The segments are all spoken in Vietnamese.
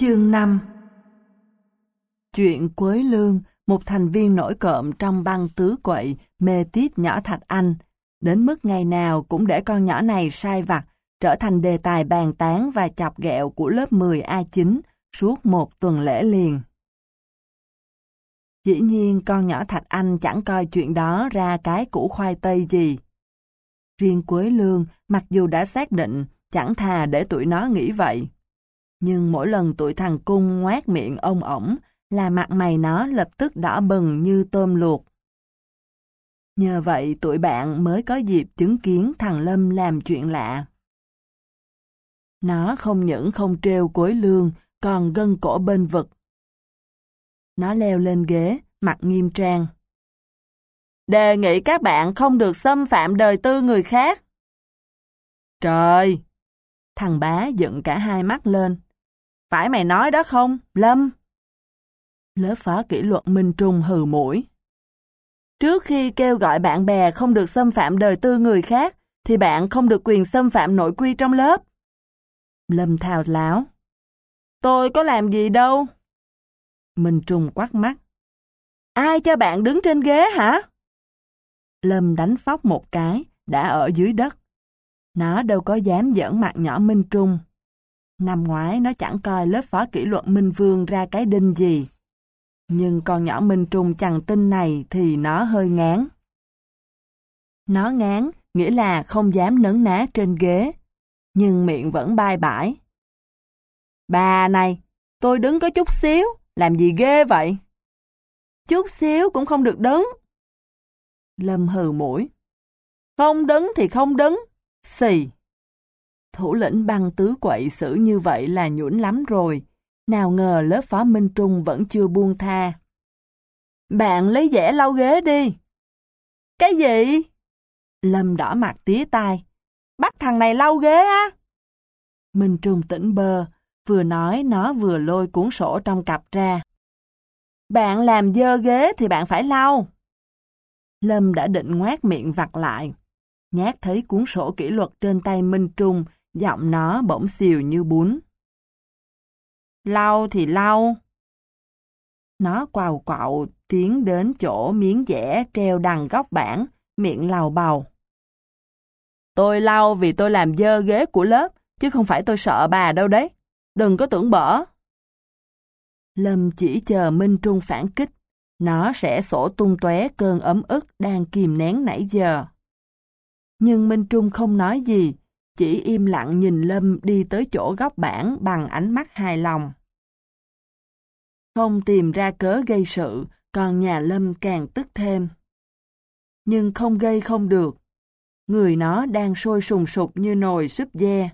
Chương 5 Chuyện Quế Lương, một thành viên nổi cộm trong băng tứ quậy, mê tít nhỏ Thạch Anh, đến mức ngày nào cũng để con nhỏ này sai vặt, trở thành đề tài bàn tán và chọc ghẹo của lớp 10A9 suốt một tuần lễ liền. Dĩ nhiên con nhỏ Thạch Anh chẳng coi chuyện đó ra cái củ khoai tây gì. Riêng Quế Lương, mặc dù đã xác định, chẳng thà để tụi nó nghĩ vậy nhưng mỗi lần tụi thằng cung ngoát miệng ông ổng, là mặt mày nó lập tức đỏ bừng như tôm luộc. Nhờ vậy tụi bạn mới có dịp chứng kiến thằng Lâm làm chuyện lạ. Nó không những không treo cối lương, còn gân cổ bên vực. Nó leo lên ghế, mặt nghiêm trang. Đề nghị các bạn không được xâm phạm đời tư người khác. Trời! Thằng bá dựng cả hai mắt lên. Phải mày nói đó không, Lâm? Lớp phó kỷ luật Minh Trung hừ mũi. Trước khi kêu gọi bạn bè không được xâm phạm đời tư người khác, thì bạn không được quyền xâm phạm nội quy trong lớp. Lâm thào láo. Tôi có làm gì đâu. Minh Trung quát mắt. Ai cho bạn đứng trên ghế hả? Lâm đánh phóc một cái, đã ở dưới đất. Nó đâu có dám giỡn mặt nhỏ Minh Trung. Năm ngoái nó chẳng coi lớp phó kỷ luật Minh Vương ra cái đinh gì. Nhưng con nhỏ Minh Trung chẳng tin này thì nó hơi ngán. Nó ngán, nghĩa là không dám nấn ná trên ghế. Nhưng miệng vẫn bay bãi. Bà này, tôi đứng có chút xíu, làm gì ghê vậy? Chút xíu cũng không được đứng. Lâm hừ mũi. Không đứng thì không đứng. Xì. Thủ lĩnh băng tứ quậy xử như vậy là nhũn lắm rồi. Nào ngờ lớp phó Minh Trung vẫn chưa buông tha. Bạn lấy dẻ lau ghế đi. Cái gì? Lâm đỏ mặt tía tai. Bắt thằng này lau ghế á? Minh Trung tỉnh bơ, vừa nói nó vừa lôi cuốn sổ trong cặp ra. Bạn làm dơ ghế thì bạn phải lau. Lâm đã định ngoát miệng vặt lại. Nhát thấy cuốn sổ kỷ luật trên tay Minh Trung Giọng nó bỗng xìu như bún. Lau thì lau. Nó quào quạo tiến đến chỗ miếng dẻ treo đằng góc bảng, miệng lào bầu. Tôi lau vì tôi làm dơ ghế của lớp, chứ không phải tôi sợ bà đâu đấy. Đừng có tưởng bở. Lâm chỉ chờ Minh Trung phản kích. Nó sẽ sổ tung tóe cơn ấm ức đang kìm nén nãy giờ. Nhưng Minh Trung không nói gì, chỉ im lặng nhìn Lâm đi tới chỗ góc bảng bằng ánh mắt hài lòng. Không tìm ra cớ gây sự, còn nhà Lâm càng tức thêm. Nhưng không gây không được. Người nó đang sôi sùng sục như nồi súp dê.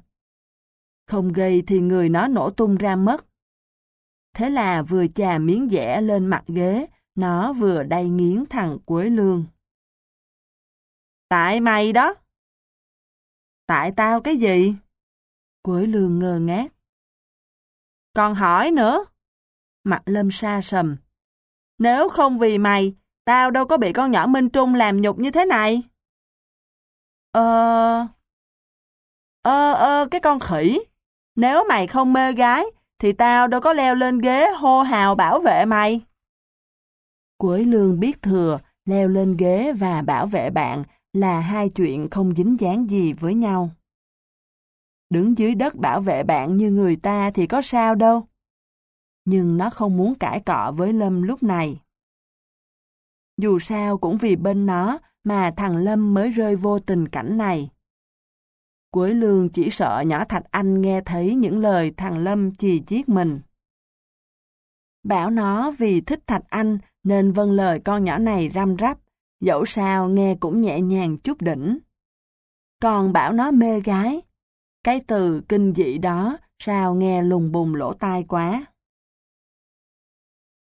Không gây thì người nó nổ tung ra mất. Thế là vừa chà miếng dẻ lên mặt ghế, nó vừa đay nghiến thằng Quế Lương. Tại mày đó! Tại tao cái gì? Quế lương ngơ ngác. Còn hỏi nữa. Mặt lâm sa sầm. Nếu không vì mày, tao đâu có bị con nhỏ Minh Trung làm nhục như thế này. Ờ... Ờ, ờ, cái con khỉ. Nếu mày không mê gái, thì tao đâu có leo lên ghế hô hào bảo vệ mày. Quế lương biết thừa, leo lên ghế và bảo vệ bạn là hai chuyện không dính dáng gì với nhau. Đứng dưới đất bảo vệ bạn như người ta thì có sao đâu. Nhưng nó không muốn cãi cọ với Lâm lúc này. Dù sao cũng vì bên nó mà thằng Lâm mới rơi vô tình cảnh này. Cuối lương chỉ sợ nhỏ Thạch Anh nghe thấy những lời thằng Lâm chì chiết mình. Bảo nó vì thích Thạch Anh nên vâng lời con nhỏ này răm rắp, dẫu sao nghe cũng nhẹ nhàng chút đỉnh. Còn bảo nó mê gái, cái từ kinh dị đó sao nghe lùng bùng lỗ tai quá.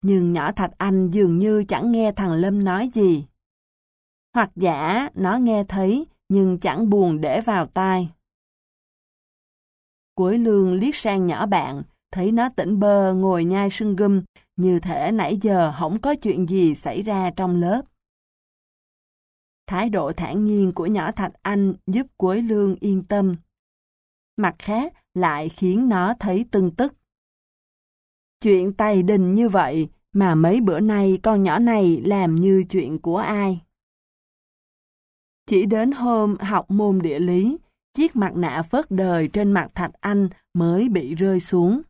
Nhưng nhỏ Thạch Anh dường như chẳng nghe thằng Lâm nói gì. Hoặc giả nó nghe thấy nhưng chẳng buồn để vào tai. Cuối lương liếc sang nhỏ bạn, thấy nó tỉnh bơ ngồi nhai sưng gum, như thể nãy giờ không có chuyện gì xảy ra trong lớp. Thái độ thản nhiên của nhỏ Thạch Anh giúp Quế Lương yên tâm. Mặt khác lại khiến nó thấy tưng tức. Chuyện tay đình như vậy mà mấy bữa nay con nhỏ này làm như chuyện của ai. Chỉ đến hôm học môn địa lý, chiếc mặt nạ phớt đời trên mặt Thạch Anh mới bị rơi xuống.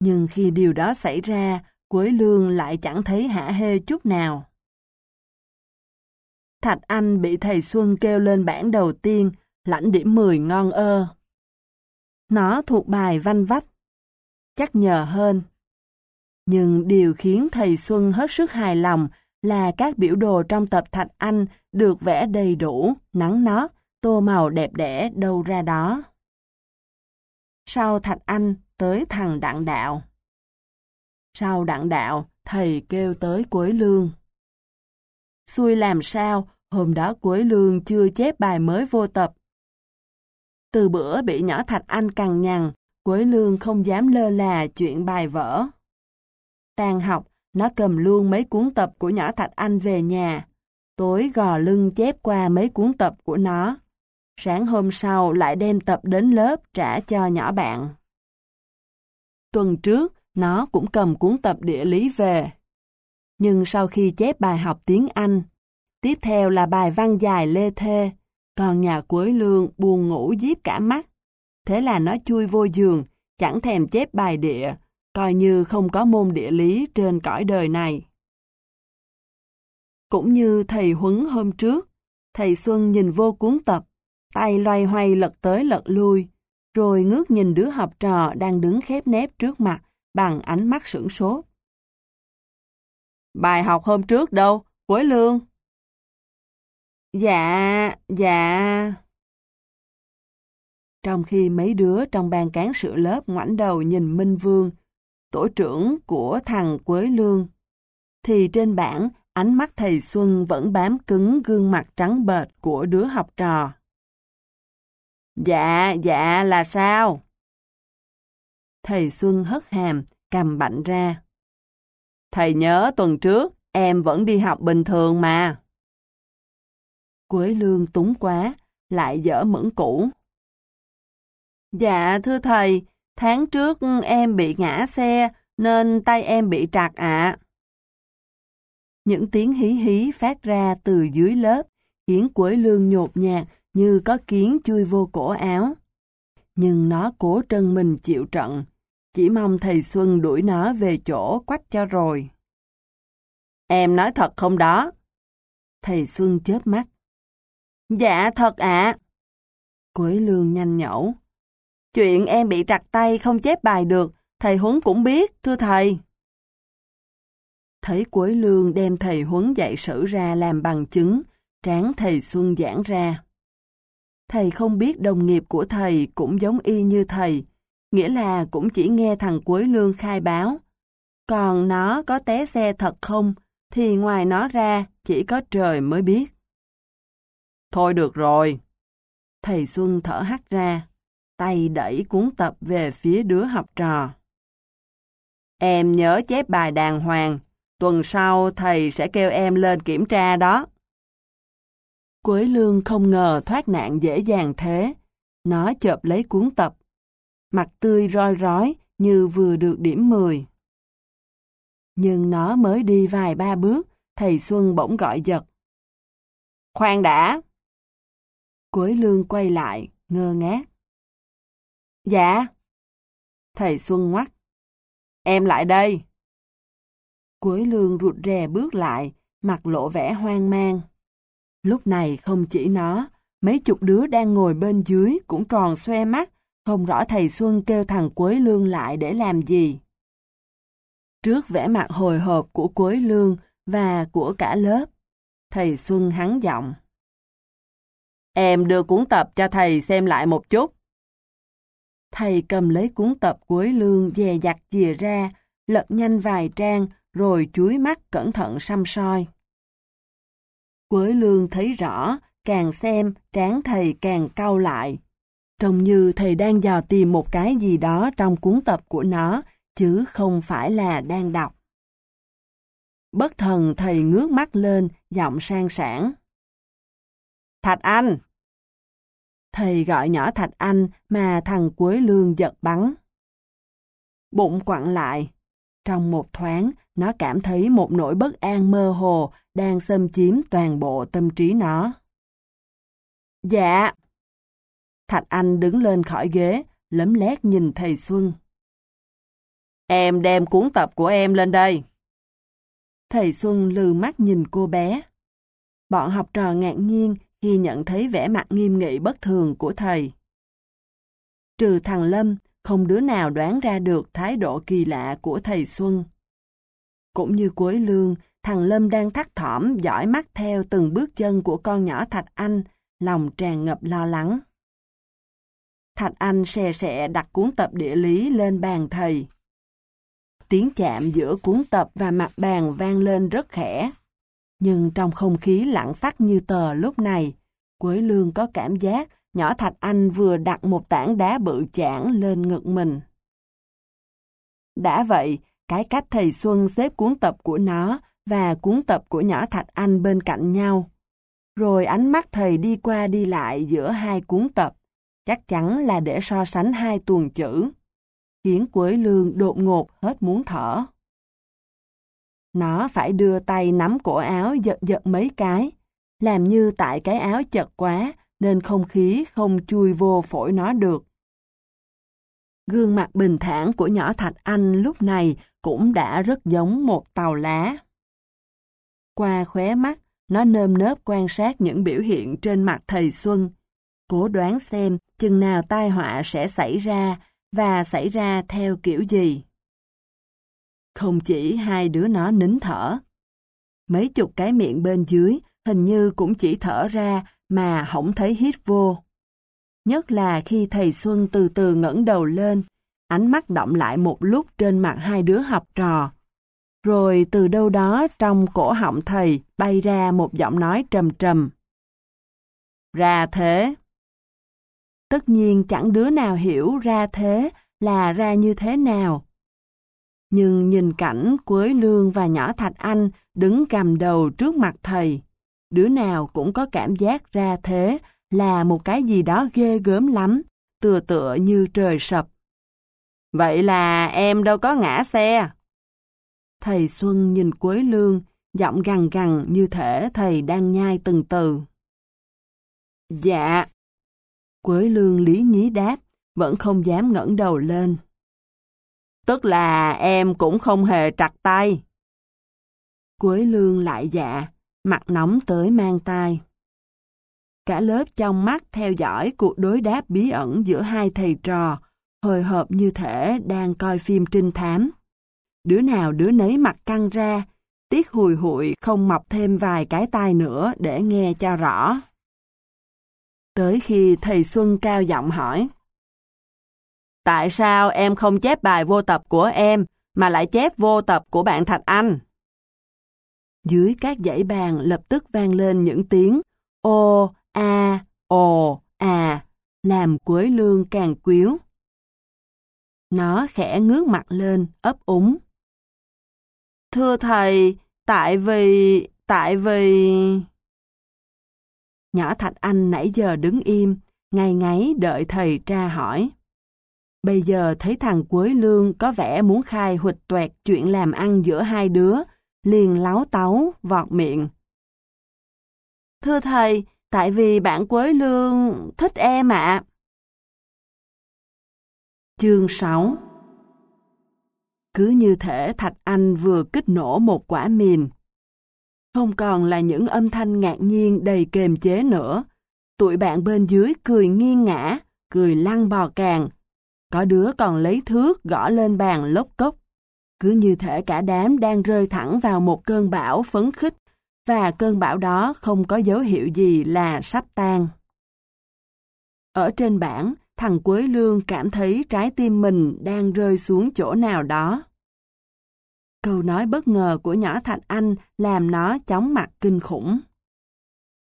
Nhưng khi điều đó xảy ra, Quế Lương lại chẳng thấy hả hê chút nào. Thạch Anh bị thầy Xuân kêu lên bảng đầu tiên, lãnh điểm 10 ngon ơ. Nó thuộc bài văn vách. Chắc nhờ hơn. Nhưng điều khiến thầy Xuân hết sức hài lòng là các biểu đồ trong tập Thạch Anh được vẽ đầy đủ, nắng nót, tô màu đẹp đẽ đâu ra đó. Sau Thạch Anh tới thằng Đặng Đạo. Sau Đặng Đạo, thầy kêu tới Quế Lương. Xui làm sao, hôm đó cuối Lương chưa chép bài mới vô tập. Từ bữa bị nhỏ Thạch Anh cằn nhằn, cuối Lương không dám lơ là chuyện bài vở. Tan học, nó cầm luôn mấy cuốn tập của nhỏ Thạch Anh về nhà. Tối gò lưng chép qua mấy cuốn tập của nó. Sáng hôm sau lại đem tập đến lớp trả cho nhỏ bạn. Tuần trước, nó cũng cầm cuốn tập địa lý về. Nhưng sau khi chép bài học tiếng Anh, tiếp theo là bài văn dài lê thê, còn nhà cuối lương buồn ngủ díp cả mắt. Thế là nó chui vô giường, chẳng thèm chép bài địa, coi như không có môn địa lý trên cõi đời này. Cũng như thầy Huấn hôm trước, thầy Xuân nhìn vô cuốn tập, tay loay hoay lật tới lật lui, rồi ngước nhìn đứa học trò đang đứng khép nép trước mặt bằng ánh mắt sửng sốt. Bài học hôm trước đâu, Quế Lương? Dạ, dạ. Trong khi mấy đứa trong ban cán sự lớp ngoảnh đầu nhìn Minh Vương, tổ trưởng của thằng Quế Lương, thì trên bảng ánh mắt thầy Xuân vẫn bám cứng gương mặt trắng bệch của đứa học trò. Dạ, dạ là sao? Thầy Xuân hất hàm, cầm bạnh ra. Thầy nhớ tuần trước, em vẫn đi học bình thường mà. Quế lương túng quá, lại dở mẫn cũ. Dạ thưa thầy, tháng trước em bị ngã xe nên tay em bị trạc ạ. Những tiếng hí hí phát ra từ dưới lớp, khiến Quế lương nhột nhạt như có kiến chui vô cổ áo. Nhưng nó cố trân mình chịu trận, chỉ mong thầy Xuân đuổi nó về chỗ quách cho rồi. Em nói thật không đó? Thầy Xuân chớp mắt. Dạ thật ạ. Quế lương nhanh nhẩu. Chuyện em bị trặt tay không chép bài được, thầy Huấn cũng biết, thưa thầy. Thấy Quế lương đem thầy Huấn dạy sử ra làm bằng chứng, tráng thầy Xuân giảng ra. Thầy không biết đồng nghiệp của thầy cũng giống y như thầy, nghĩa là cũng chỉ nghe thằng Quế Lương khai báo. Còn nó có té xe thật không, thì ngoài nó ra chỉ có trời mới biết. Thôi được rồi. Thầy Xuân thở hắt ra, tay đẩy cuốn tập về phía đứa học trò. Em nhớ chép bài đàng hoàng, tuần sau thầy sẽ kêu em lên kiểm tra đó. Quế Lương không ngờ thoát nạn dễ dàng thế. Nó chợp lấy cuốn tập. Mặt tươi roi rói như vừa được điểm 10. Nhưng nó mới đi vài ba bước, thầy Xuân bỗng gọi giật. Khoan đã! Quế Lương quay lại, ngơ ngác. Dạ. Thầy Xuân ngoắt. Em lại đây. Quế Lương rụt rè bước lại, mặt lộ vẻ hoang mang. Lúc này không chỉ nó, mấy chục đứa đang ngồi bên dưới cũng tròn xoe mắt, không rõ thầy Xuân kêu thằng Quế Lương lại để làm gì. Trước vẻ mặt hồi hộp của Quế Lương và của cả lớp, thầy Xuân hắn giọng. Em đưa cuốn tập cho thầy xem lại một chút. Thầy cầm lấy cuốn tập cuối Lương dè dặt chìa ra, lật nhanh vài trang, rồi chuối mắt cẩn thận xăm soi. Quế lương thấy rõ, càng xem, trán thầy càng cau lại. Trông như thầy đang dò tìm một cái gì đó trong cuốn tập của nó, chứ không phải là đang đọc. Bất thần thầy ngước mắt lên, giọng sang sảng. Thạch Anh! Thầy gọi nhỏ Thạch Anh mà thằng cuối Lương giật bắn. Bụng quặn lại. Trong một thoáng, nó cảm thấy một nỗi bất an mơ hồ đang xâm chiếm toàn bộ tâm trí nó. Dạ. Thạch Anh đứng lên khỏi ghế, lấm lét nhìn thầy Xuân. Em đem cuốn tập của em lên đây. Thầy Xuân lừ mắt nhìn cô bé. Bọn học trò ngạc nhiên khi nhận thấy vẻ mặt nghiêm nghị bất thường của thầy. Trừ thằng Lâm, không đứa nào đoán ra được thái độ kỳ lạ của thầy Xuân. Cũng như cuối lương, thằng Lâm đang thắt thỏm dõi mắt theo từng bước chân của con nhỏ Thạch Anh, lòng tràn ngập lo lắng. Thạch Anh xè xẹ đặt cuốn tập địa lý lên bàn thầy. Tiếng chạm giữa cuốn tập và mặt bàn vang lên rất khẽ. Nhưng trong không khí lặng phát như tờ lúc này, Quế Lương có cảm giác nhỏ Thạch Anh vừa đặt một tảng đá bự chảng lên ngực mình. Đã vậy, cái cách thầy Xuân xếp cuốn tập của nó và cuốn tập của nhỏ Thạch Anh bên cạnh nhau. Rồi ánh mắt thầy đi qua đi lại giữa hai cuốn tập, chắc chắn là để so sánh hai tuần chữ. Khiến Quế Lương đột ngột hết muốn thở. Nó phải đưa tay nắm cổ áo giật giật mấy cái, làm như tại cái áo chật quá nên không khí không chui vô phổi nó được. Gương mặt bình thản của nhỏ Thạch Anh lúc này cũng đã rất giống một tàu lá. Qua khóe mắt, nó nơm nớp quan sát những biểu hiện trên mặt thầy Xuân, cố đoán xem chừng nào tai họa sẽ xảy ra và xảy ra theo kiểu gì. Không chỉ hai đứa nó nín thở. Mấy chục cái miệng bên dưới hình như cũng chỉ thở ra mà không thấy hít vô. Nhất là khi thầy Xuân từ từ ngẩng đầu lên, ánh mắt động lại một lúc trên mặt hai đứa học trò. Rồi từ đâu đó trong cổ họng thầy bay ra một giọng nói trầm trầm. Ra thế. Tất nhiên chẳng đứa nào hiểu ra thế là ra như thế nào. Nhưng nhìn cảnh Quế Lương và nhỏ Thạch Anh đứng cầm đầu trước mặt thầy, đứa nào cũng có cảm giác ra thế là một cái gì đó ghê gớm lắm, tựa tựa như trời sập. Vậy là em đâu có ngã xe. Thầy Xuân nhìn Quế Lương, giọng gằn gằn như thể thầy đang nhai từng từ. Dạ. Quế Lương lý nhí đáp, vẫn không dám ngẩng đầu lên. Tức là em cũng không hề trặt tay. Quế Lương lại dạ, mặt nóng tới mang tai. Cả lớp trong mắt theo dõi cuộc đối đáp bí ẩn giữa hai thầy trò, hồi hộp như thể đang coi phim trinh thám. Đứa nào đứa nấy mặt căng ra, tiếc hùi hụi không mọc thêm vài cái tai nữa để nghe cho rõ. Tới khi thầy Xuân cao giọng hỏi. Tại sao em không chép bài vô tập của em, mà lại chép vô tập của bạn Thạch Anh? Dưới các dãy bàn lập tức vang lên những tiếng ô, a, ồ, à, làm Quế Lương càng quyếu. Nó khẽ ngước mặt lên, ấp úng. Thưa thầy, tại vì, tại vì... Nhỏ Thạch Anh nãy giờ đứng im, ngay ngáy đợi thầy tra hỏi. Bây giờ thấy thằng Quế Lương có vẻ muốn khai huỵch toẹt chuyện làm ăn giữa hai đứa, liền láo táo, vọt miệng. Thưa thầy, tại vì bạn Quế Lương thích em ạ. Chương 6 Cứ như thể Thạch Anh vừa kích nổ một quả mìn. Không còn là những âm thanh ngạc nhiên đầy kềm chế nữa. Tụi bạn bên dưới cười nghiêng ngã, cười lăn bò càng. Có đứa còn lấy thước gõ lên bàn lốc cốc. Cứ như thể cả đám đang rơi thẳng vào một cơn bão phấn khích, và cơn bão đó không có dấu hiệu gì là sắp tan. Ở trên bảng, thằng Quế Lương cảm thấy trái tim mình đang rơi xuống chỗ nào đó. Câu nói bất ngờ của nhỏ Thạch Anh làm nó chóng mặt kinh khủng.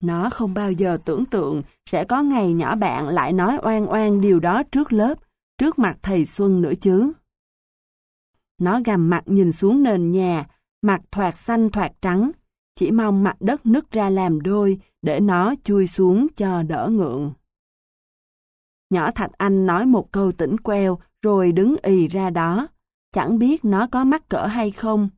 Nó không bao giờ tưởng tượng sẽ có ngày nhỏ bạn lại nói oan oan điều đó trước lớp, trước mặt thầy Xuân nữa chứ. Nó gầm mặt nhìn xuống nền nhà, mặt thoạt xanh thoạt trắng, chỉ mong mặt đất nứt ra làm đôi để nó chui xuống cho đỡ ngượng. Nhỏ Thạch Anh nói một câu tỉnh queo rồi đứng ì ra đó. chẳng biết nó có mắc cỡ hay không.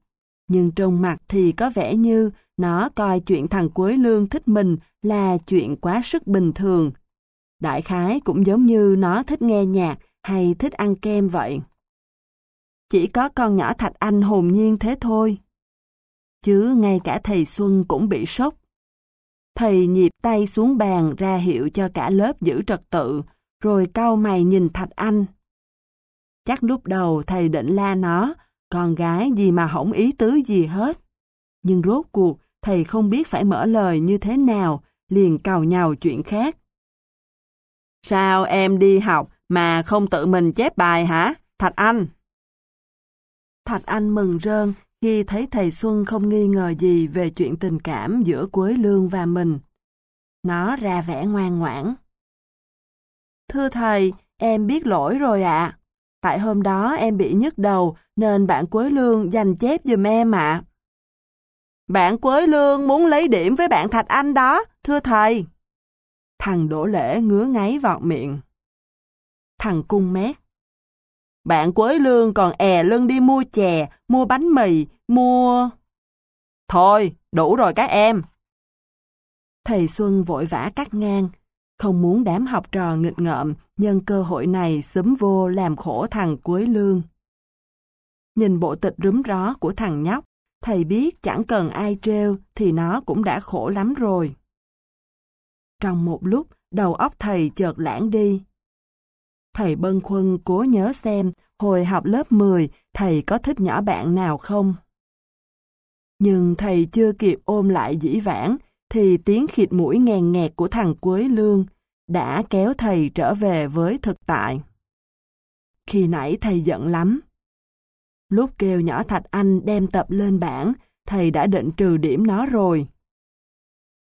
Nhưng trong mặt thì có vẻ như nó coi chuyện thằng Quế Lương thích mình là chuyện quá sức bình thường. Đại khái cũng giống như nó thích nghe nhạc hay thích ăn kem vậy. Chỉ có con nhỏ Thạch Anh hồn nhiên thế thôi. Chứ ngay cả thầy Xuân cũng bị sốc. Thầy nhịp tay xuống bàn ra hiệu cho cả lớp giữ trật tự, rồi cau mày nhìn Thạch Anh. Chắc lúc đầu thầy định la nó, con gái gì mà hổng ý tứ gì hết. Nhưng rốt cuộc, thầy không biết phải mở lời như thế nào, liền cào nhào chuyện khác. Sao em đi học mà không tự mình chép bài hả, Thạch Anh? Thạch Anh mừng rơn khi thấy thầy Xuân không nghi ngờ gì về chuyện tình cảm giữa Quế Lương và mình. Nó ra vẻ ngoan ngoãn. Thưa thầy, em biết lỗi rồi ạ. Tại hôm đó em bị nhức đầu nên bạn Quế Lương dành chép giùm em ạ. Bạn Quế Lương muốn lấy điểm với bạn Thạch Anh đó, thưa thầy. Thằng Đỗ Lễ ngứa ngáy vào miệng. Thằng cung mét. Bạn Quế Lương còn è lưng đi mua chè, mua bánh mì, mua... Thôi, đủ rồi các em. Thầy Xuân vội vã cắt ngang, không muốn đám học trò nghịch ngợm nhân cơ hội này sớm vô làm khổ thằng Quế Lương. Nhìn bộ tịch rúm ró của thằng nhóc, thầy biết chẳng cần ai treo thì nó cũng đã khổ lắm rồi. Trong một lúc, đầu óc thầy chợt lãng đi. Thầy bân khuân cố nhớ xem hồi học lớp 10 thầy có thích nhỏ bạn nào không. Nhưng thầy chưa kịp ôm lại dĩ vãng thì tiếng khịt mũi ngàn nghẹt của thằng Quế Lương đã kéo thầy trở về với thực tại. Khi nãy thầy giận lắm. Lúc kêu nhỏ Thạch Anh đem tập lên bảng, thầy đã định trừ điểm nó rồi.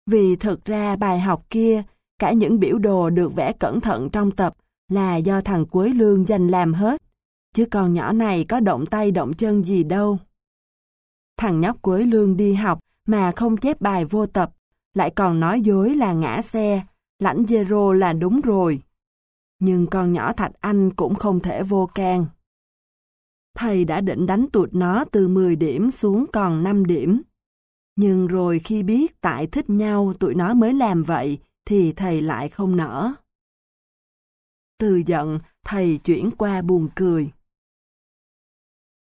Vì thực ra bài học kia, cả những biểu đồ được vẽ cẩn thận trong tập là do thằng cuối Lương dành làm hết, chứ con nhỏ này có động tay động chân gì đâu. Thằng nhóc cuối Lương đi học mà không chép bài vô tập, lại còn nói dối là ngã xe, lãnh zero là đúng rồi. Nhưng con nhỏ Thạch Anh cũng không thể vô can. Thầy đã định đánh tụt nó từ 10 điểm xuống còn 5 điểm. Nhưng rồi khi biết tại thích nhau tụi nó mới làm vậy, thì thầy lại không nở. Từ giận, thầy chuyển qua buồn cười.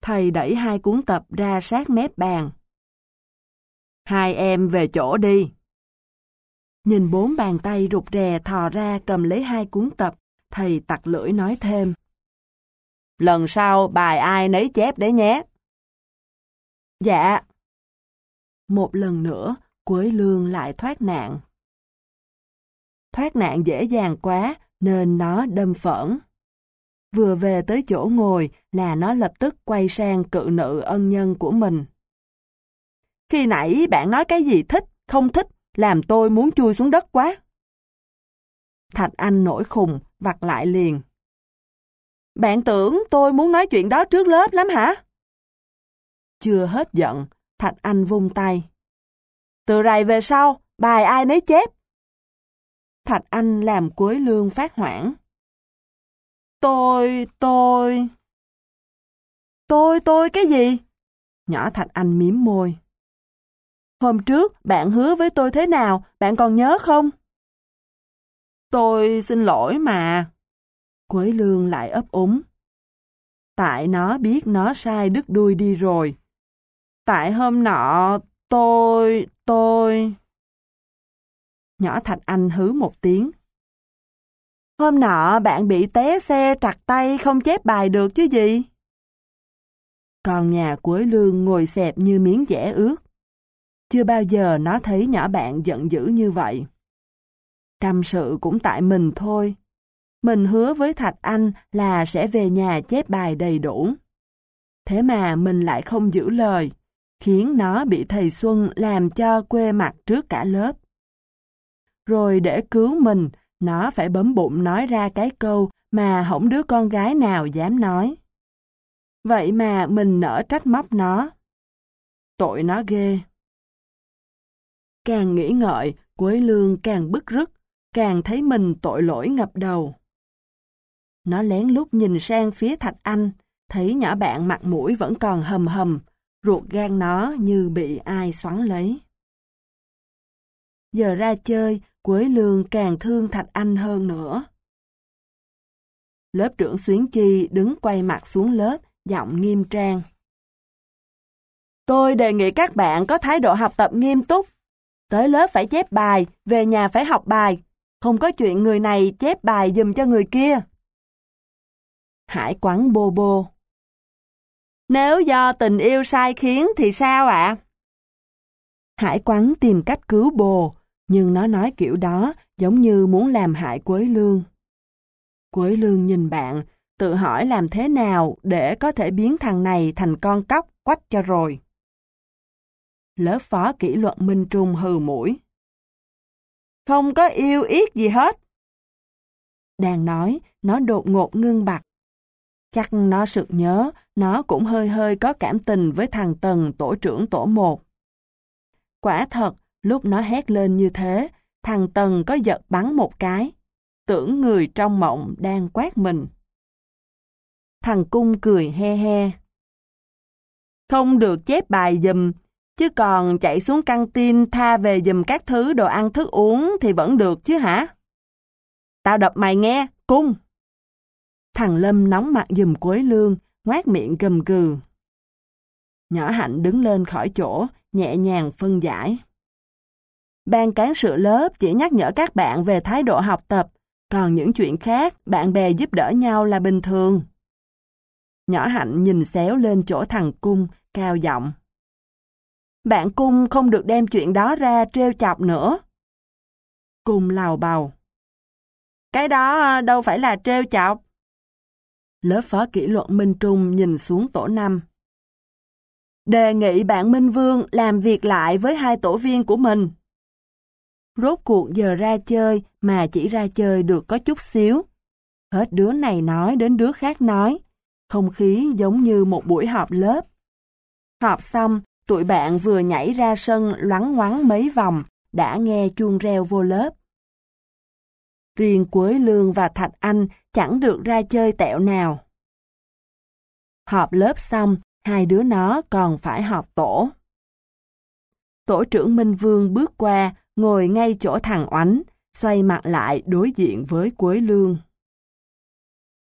Thầy đẩy hai cuốn tập ra sát mép bàn. Hai em về chỗ đi. Nhìn bốn bàn tay rụt rè thò ra cầm lấy hai cuốn tập, thầy tặc lưỡi nói thêm. Lần sau bài ai nấy chép đấy nhé. Dạ. Một lần nữa, Quế Lương lại thoát nạn. Thoát nạn dễ dàng quá nên nó đâm phẫn. Vừa về tới chỗ ngồi là nó lập tức quay sang cự nữ ân nhân của mình. Khi nãy bạn nói cái gì thích, không thích làm tôi muốn chui xuống đất quá. Thạch Anh nổi khùng, vặt lại liền. Bạn tưởng tôi muốn nói chuyện đó trước lớp lắm hả? Chưa hết giận, Thạch Anh vung tay. Từ rày về sau, bài ai nấy chép. Thạch Anh làm cuối lương phát hoảng. Tôi, tôi... Tôi, tôi cái gì? Nhỏ Thạch Anh miếm môi. Hôm trước bạn hứa với tôi thế nào, bạn còn nhớ không? Tôi xin lỗi mà. Quế lương lại ấp úng. Tại nó biết nó sai đứt đuôi đi rồi. Tại hôm nọ, tôi, tôi... Nhỏ Thạch Anh hứ một tiếng. Hôm nọ bạn bị té xe trặt tay không chép bài được chứ gì? Còn nhà cuối Lương ngồi xẹp như miếng dẻ ướt. Chưa bao giờ nó thấy nhỏ bạn giận dữ như vậy. Trăm sự cũng tại mình thôi. Mình hứa với Thạch Anh là sẽ về nhà chép bài đầy đủ. Thế mà mình lại không giữ lời, khiến nó bị thầy Xuân làm cho quê mặt trước cả lớp. Rồi để cứu mình, nó phải bấm bụng nói ra cái câu mà không đứa con gái nào dám nói. Vậy mà mình nỡ trách móc nó. Tội nó ghê. Càng nghĩ ngợi, Quế Lương càng bức rứt, càng thấy mình tội lỗi ngập đầu. Nó lén lút nhìn sang phía Thạch Anh, thấy nhỏ bạn mặt mũi vẫn còn hầm hầm, ruột gan nó như bị ai xoắn lấy. Giờ ra chơi, Quế Lương càng thương Thạch Anh hơn nữa. Lớp trưởng Xuyến Chi đứng quay mặt xuống lớp, giọng nghiêm trang. Tôi đề nghị các bạn có thái độ học tập nghiêm túc. Tới lớp phải chép bài, về nhà phải học bài. Không có chuyện người này chép bài dùm cho người kia. Hải quắn bô bô. Nếu do tình yêu sai khiến thì sao ạ? Hải quắn tìm cách cứu bồ, nhưng nó nói kiểu đó giống như muốn làm hại Quế Lương. Quế Lương nhìn bạn, tự hỏi làm thế nào để có thể biến thằng này thành con cóc quách cho rồi. Lớp phó kỷ luật Minh Trung hừ mũi. Không có yêu ít gì hết. Đang nói, nó đột ngột ngưng bặt. Chắc nó sực nhớ, nó cũng hơi hơi có cảm tình với thằng Tần tổ trưởng tổ một. Quả thật, lúc nó hét lên như thế, thằng Tần có giật bắn một cái. Tưởng người trong mộng đang quát mình. Thằng Cung cười he he. Không được chép bài dùm, chứ còn chạy xuống căng tin tha về dùm các thứ đồ ăn thức uống thì vẫn được chứ hả? Tao đập mày nghe, Cung! Thằng Lâm nóng mặt dùm quấy Lương, ngoát miệng gầm gừ. Nhỏ Hạnh đứng lên khỏi chỗ, nhẹ nhàng phân giải. Ban cán sự lớp chỉ nhắc nhở các bạn về thái độ học tập, còn những chuyện khác bạn bè giúp đỡ nhau là bình thường. Nhỏ Hạnh nhìn xéo lên chỗ thằng Cung, cao giọng. Bạn Cung không được đem chuyện đó ra trêu chọc nữa. Cung lào bầu. Cái đó à, đâu phải là trêu chọc. Lớp phó kỷ luật Minh Trung nhìn xuống tổ năm. Đề nghị bạn Minh Vương làm việc lại với hai tổ viên của mình. Rốt cuộc giờ ra chơi mà chỉ ra chơi được có chút xíu. Hết đứa này nói đến đứa khác nói. Không khí giống như một buổi họp lớp. Họp xong, tụi bạn vừa nhảy ra sân loắn ngoắn mấy vòng, đã nghe chuông reo vô lớp. Riêng Quế Lương và Thạch Anh chẳng được ra chơi tẹo nào. Họp lớp xong, hai đứa nó còn phải họp tổ. Tổ trưởng Minh Vương bước qua, ngồi ngay chỗ thằng Oánh, xoay mặt lại đối diện với Quế Lương.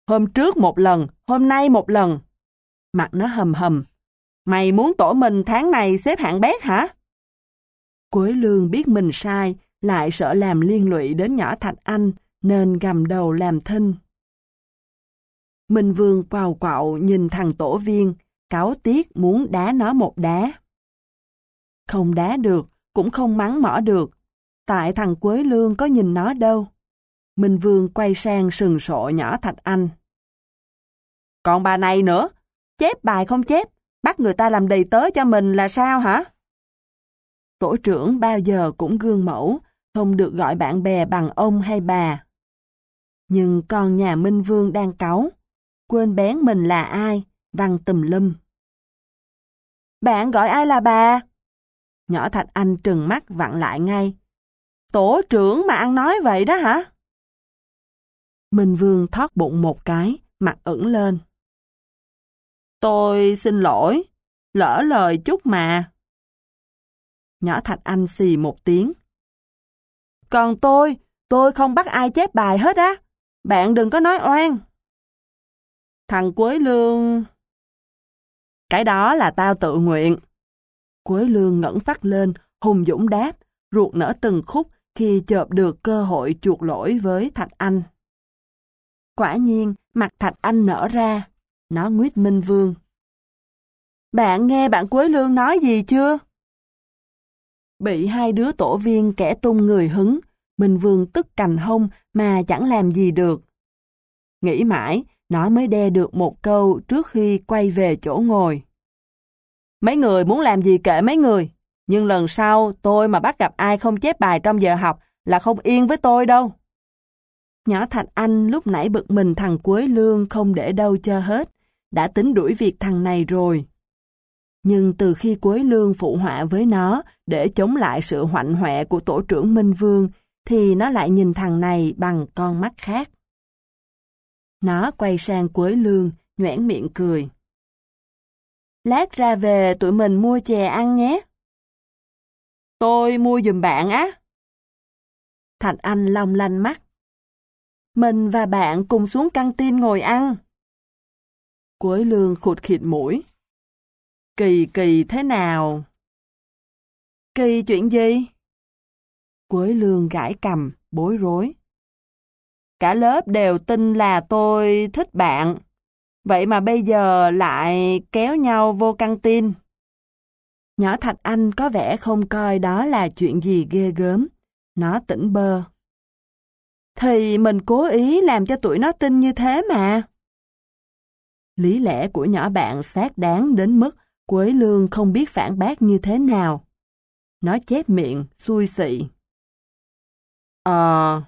Hôm trước một lần, hôm nay một lần. Mặt nó hầm hầm. Mày muốn tổ mình tháng này xếp hạng bét hả? Quế Lương biết mình sai, lại sợ làm liên lụy đến nhỏ Thạch Anh, nên gầm đầu làm thinh. Minh Vương quào quạo nhìn thằng tổ viên, cáo tiếc muốn đá nó một đá. Không đá được, cũng không mắng mỏ được, tại thằng Quế Lương có nhìn nó đâu. Minh Vương quay sang sừng sộ nhỏ Thạch Anh. Còn bà này nữa, chép bài không chép, bắt người ta làm đầy tớ cho mình là sao hả? Tổ trưởng bao giờ cũng gương mẫu, không được gọi bạn bè bằng ông hay bà. Nhưng con nhà Minh Vương đang cáu, quên bén mình là ai, văng tùm lum. Bạn gọi ai là bà? Nhỏ Thạch Anh trừng mắt vặn lại ngay. Tổ trưởng mà ăn nói vậy đó hả? Minh Vương thoát bụng một cái, mặt ửng lên. Tôi xin lỗi, lỡ lời chút mà. Nhỏ Thạch Anh xì một tiếng. Còn tôi, tôi không bắt ai chép bài hết á. Bạn đừng có nói oan. Thằng Quế Lương... Cái đó là tao tự nguyện. Quế Lương ngẩng phát lên, hùng dũng đáp, ruột nở từng khúc khi chợp được cơ hội chuộc lỗi với Thạch Anh. Quả nhiên, mặt Thạch Anh nở ra. Nó nguyết Minh Vương. Bạn nghe bạn Quế Lương nói gì chưa? Bị hai đứa tổ viên kẻ tung người hứng, Minh Vương tức cành hông mà chẳng làm gì được. Nghĩ mãi, nó mới đe được một câu trước khi quay về chỗ ngồi. Mấy người muốn làm gì kệ mấy người, nhưng lần sau tôi mà bắt gặp ai không chép bài trong giờ học là không yên với tôi đâu. Nhỏ Thạch Anh lúc nãy bực mình thằng Quế Lương không để đâu cho hết, đã tính đuổi việc thằng này rồi. Nhưng từ khi Quế Lương phụ họa với nó để chống lại sự hoạnh hoẹ của tổ trưởng Minh Vương, thì nó lại nhìn thằng này bằng con mắt khác. Nó quay sang Quế Lương, nhoảng miệng cười. Lát ra về tụi mình mua chè ăn nhé. Tôi mua giùm bạn á. Thạch Anh long lanh mắt. Mình và bạn cùng xuống căng tin ngồi ăn. Quế lương khụt khịt mũi. Kỳ kỳ thế nào? Kỳ chuyện gì? Quế lương gãi cầm, bối rối. Cả lớp đều tin là tôi thích bạn. Vậy mà bây giờ lại kéo nhau vô căng tin. Nhỏ Thạch Anh có vẻ không coi đó là chuyện gì ghê gớm. Nó tỉnh bơ. Thì mình cố ý làm cho tụi nó tin như thế mà. Lý lẽ của nhỏ bạn xác đáng đến mức Quế Lương không biết phản bác như thế nào. Nó chép miệng, xui xị. Ờ...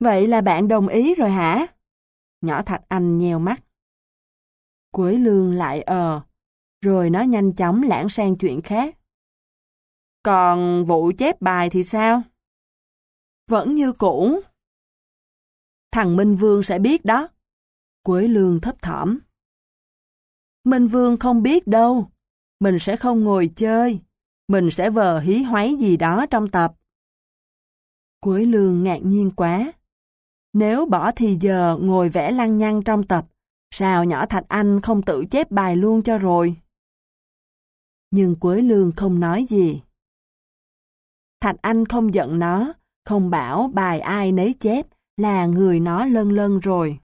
Vậy là bạn đồng ý rồi hả? Nhỏ Thạch Anh nheo mắt. Quế Lương lại ờ, rồi nó nhanh chóng lãng sang chuyện khác. Còn vụ chép bài thì sao? Vẫn như cũ. Thằng Minh Vương sẽ biết đó. Quế Lương thấp thỏm. Minh Vương không biết đâu. Mình sẽ không ngồi chơi. Mình sẽ vờ hí hoáy gì đó trong tập. Quế Lương ngạc nhiên quá. Nếu bỏ thì giờ ngồi vẽ lăng nhăng trong tập, sao nhỏ Thạch Anh không tự chép bài luôn cho rồi? Nhưng Quế Lương không nói gì. Thạch Anh không giận nó, không bảo bài ai nấy chép là người nó lân lân rồi.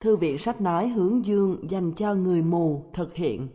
Thư viện sách nói hướng dương dành cho người mù thực hiện.